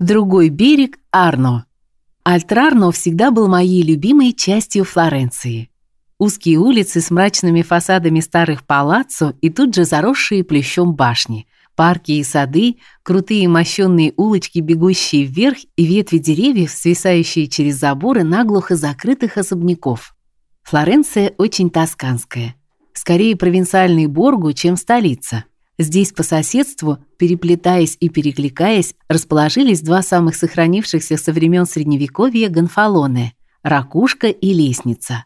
Другой берег Арно. Альтрарно всегда был моей любимой частью Флоренции. Узкие улицы с мрачными фасадами старых палаццо и тут же заросшие плющом башни, парки и сады, крутые мощенные улочки, бегущие вверх, и ветви деревьев, свисающие через заборы наглухо закрытых особняков. Флоренция очень тосканская, скорее провинциальный Боргу, чем столица. Здесь по соседству, переплетаясь и перекликаясь, расположились два самых сохранившихся со времен средневековья гонфалоны ракушка и лестница.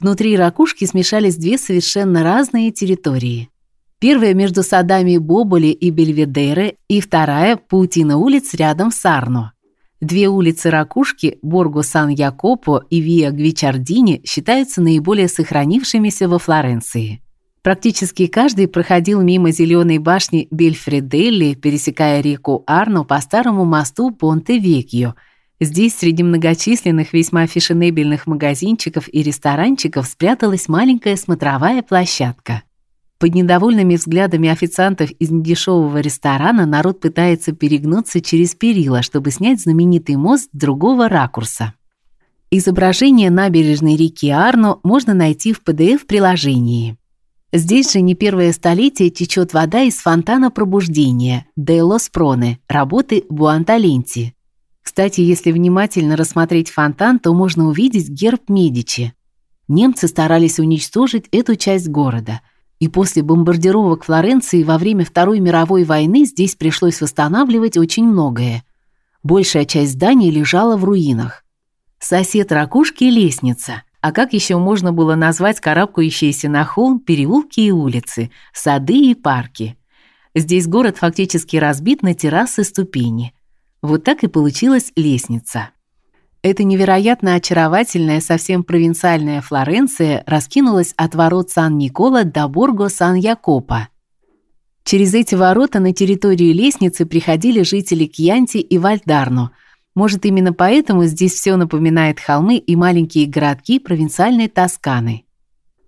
Внутри ракушки смешались две совершенно разные территории. Первая между садами Боболи и Бельведере, и вторая паутина улиц рядом с Арно. Две улицы Ракушки, Борго Сан-Якопо и Виа Гвичардини, считаются наиболее сохранившимися во Флоренции. Практически каждый проходил мимо зеленой башни Бельфределли, пересекая реку Арно по старому мосту Понте-Векьо. Здесь среди многочисленных весьма фешенебельных магазинчиков и ресторанчиков спряталась маленькая смотровая площадка. Под недовольными взглядами официантов из недешевого ресторана народ пытается перегнуться через перила, чтобы снять знаменитый мост с другого ракурса. Изображение набережной реки Арно можно найти в PDF-приложении. Здесь же не первое столетие течет вода из фонтана пробуждения Делло Спроне, работы Буанталенти. Кстати, если внимательно рассмотреть фонтан, то можно увидеть герб Медичи. Немцы старались уничтожить эту часть города, и после бомбардировок Флоренции во время Второй мировой войны здесь пришлось восстанавливать очень многое. Большая часть зданий лежала в руинах. Сосед ракушки лестница – а как еще можно было назвать карабкающиеся на холм переулки и улицы, сады и парки? Здесь город фактически разбит на террасы и ступени. Вот так и получилась лестница. Эта невероятно очаровательная, совсем провинциальная Флоренция раскинулась от ворот Сан-Никола до Борго Сан-Якопо. Через эти ворота на территорию лестницы приходили жители Кьянти и Вальдарно – может, именно поэтому здесь все напоминает холмы и маленькие городки провинциальной Тосканы.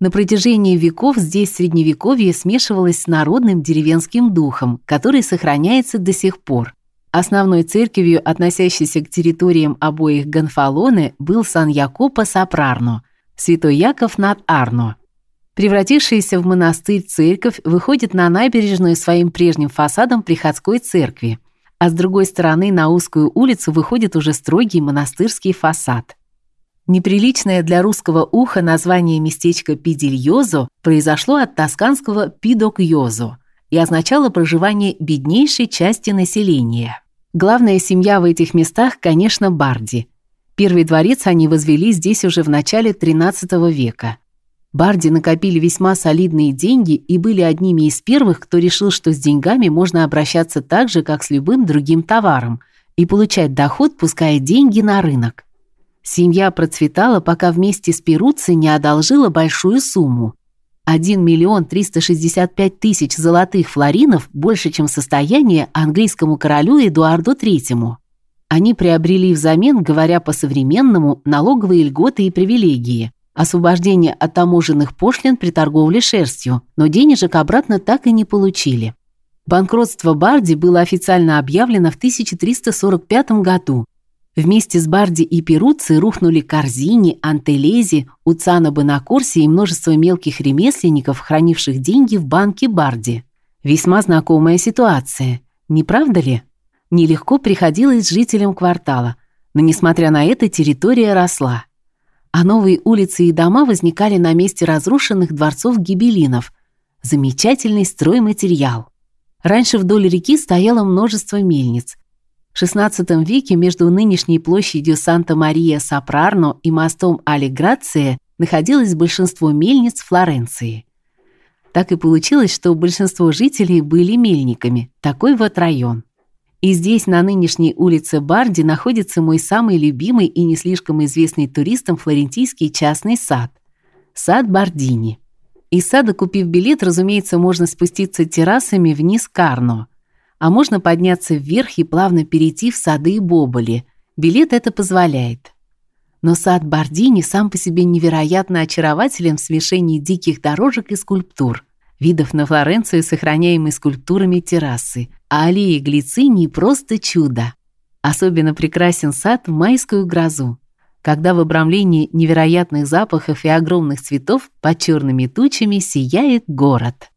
На протяжении веков здесь средневековье смешивалось с народным деревенским духом, который сохраняется до сих пор. Основной церковью, относящейся к территориям обоих Гонфалоне, был Сан-Якопо Сапрарно, Святой Яков над Арно. Превратившаяся в монастырь церковь выходит на набережную своим прежним фасадом приходской церкви – а с другой стороны на узкую улицу выходит уже строгий монастырский фасад. Неприличное для русского уха название местечка Пидильозо произошло от тосканского Пидокьозо и означало проживание беднейшей части населения. Главная семья в этих местах, конечно, Барди. Первый дворец они возвели здесь уже в начале XIII века. Барди накопили весьма солидные деньги и были одними из первых, кто решил, что с деньгами можно обращаться так же, как с любым другим товаром, и получать доход, пуская деньги на рынок. Семья процветала, пока вместе с Перуцци не одолжила большую сумму. 1 миллион 365 тысяч золотых флоринов больше, чем состояние английскому королю Эдуарду III. Они приобрели взамен, говоря по-современному, налоговые льготы и привилегии – освобождение от таможенных пошлин при торговле шерстью, но денежек обратно так и не получили. Банкротство Барди было официально объявлено в 1345 году. Вместе с Барди и Перуцци рухнули Корзини, Антелези, Уцана Бонакорси и множество мелких ремесленников, хранивших деньги в банке Барди. Весьма знакомая ситуация, не правда ли? Нелегко приходилось жителям квартала, но несмотря на это территория росла а новые улицы и дома возникали на месте разрушенных дворцов гибелинов. Замечательный стройматериал. Раньше вдоль реки стояло множество мельниц. В XVI веке между нынешней площадью Санта-Мария-Сапрарно и мостом Али-Грация находилось большинство мельниц Флоренции. Так и получилось, что большинство жителей были мельниками. Такой вот район. И здесь, на нынешней улице Барди, находится мой самый любимый и не слишком известный туристам флорентийский частный сад – сад Бардини. Из сада, купив билет, разумеется, можно спуститься террасами вниз к Арно, а можно подняться вверх и плавно перейти в сады Боболи. Билет это позволяет. Но сад Бардини сам по себе невероятно очарователен в смешении диких дорожек и скульптур – видов на Флоренцию, сохраняемой скульптурами террасы, а аллеи Глицинии просто чудо. Особенно прекрасен сад в майскую грозу, когда в обрамлении невероятных запахов и огромных цветов под черными тучами сияет город.